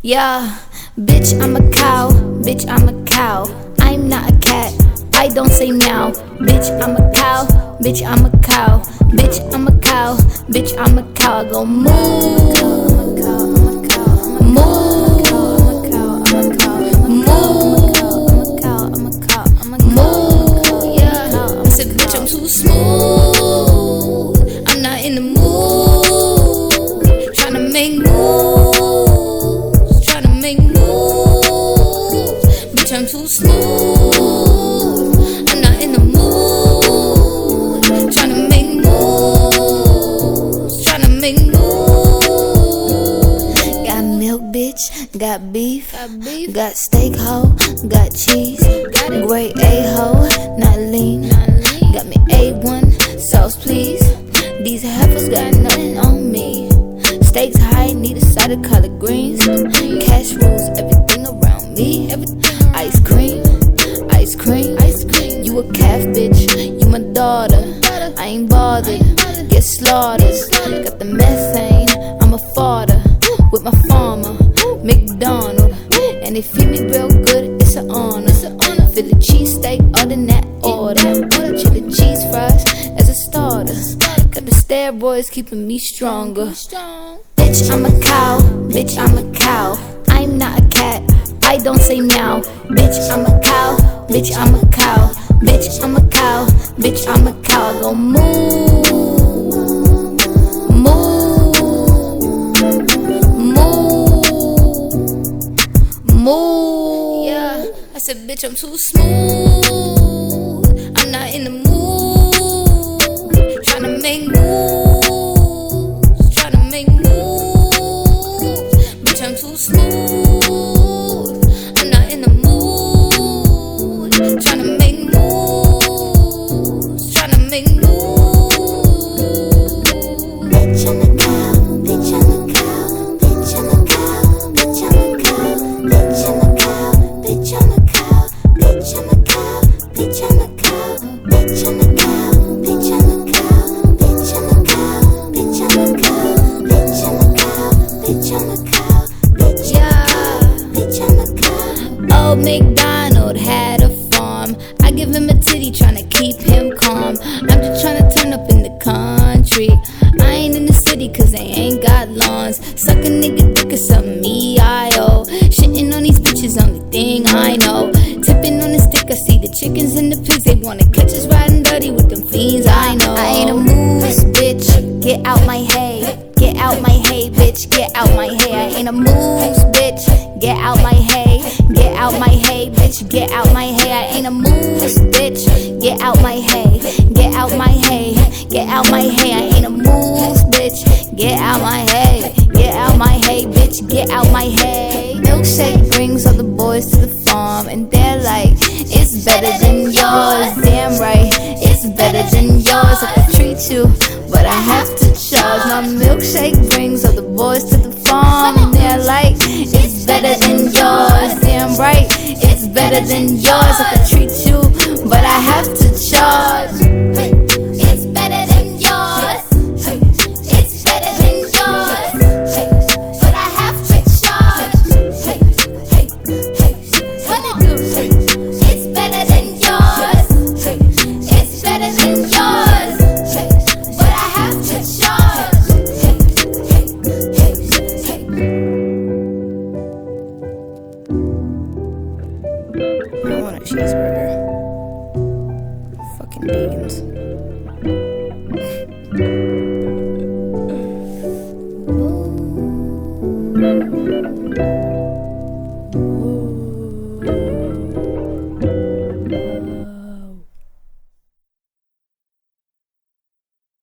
Yeah, bitch, I'm a cow. Bitch, I'm a cow. I'm not a cat. I don't say meow. Bitch, I'm a cow. Bitch, I'm a cow. Bitch, I'm a cow. Bitch, I'm a cow. Go too smooth. I'm not in the mood. Tryna make too smooth. I'm not in the mood. Tryna make moves. Tryna make moves. Got milk, bitch. Got beef. Got, beef. got steak, hoe. Got cheese. Got Great A hoe. Not lean. Not Got me A1 sauce, please. These heifers got nothing on me. Stakes high, need a side of collard greens. Cash rules everything me. Ice cream, ice cream, ice cream. You a calf, bitch. You my daughter. I ain't bothered. Get slaughtered. Got the methane. I'm a fodder with my farmer, McDonald. And they feed me real good. It's an honor. Philly cheesesteak, other than that order. Chili cheese fries as a starter. Got the steroids keeping me stronger. Bitch, I'm a cow. Bitch, I'm a cow. I'm not a cat. I don't say meow. Bitch, I'm a cow. Bitch, I'm a cow. Bitch, I'm a cow. Bitch, I'm a cow. I go moo. Moo. Moo. Moo. Yeah. I said, bitch, I'm too smooth I'm not in the mood. Oh, Old MacDonald had a farm. I give him a titty, tryna keep him calm. I'm just tryna turn up in the country. I ain't in the city cause they ain't got lawns. Suck a nigga dick or something, E-I-O. Shitting on these bitches, only thing I know. Chickens and the pigs. They wanna catch us riding dirty with them fiends, I know. I ain't a moose, bitch. Get out my hay. Get out my hay, bitch. Get out my hay. I ain't a moose, bitch. Get out my hay. Get out my hay, bitch. Get out my hay. I ain't a moose, bitch. Get out my hay. Get out my hay. Get out my hay. I ain't a moose, bitch. Get out my hay. Get out my hay, bitch. Get out my hay. Milkshake brings all the boys to the farm, and like, it's better than yours. Damn right, it's better than yours. I could treat you, but I have to charge. My milkshake brings all the boys to the farm, and they're like, it's better than yours. Damn right, it's better than yours. I could treat you, but I have to charge. beans.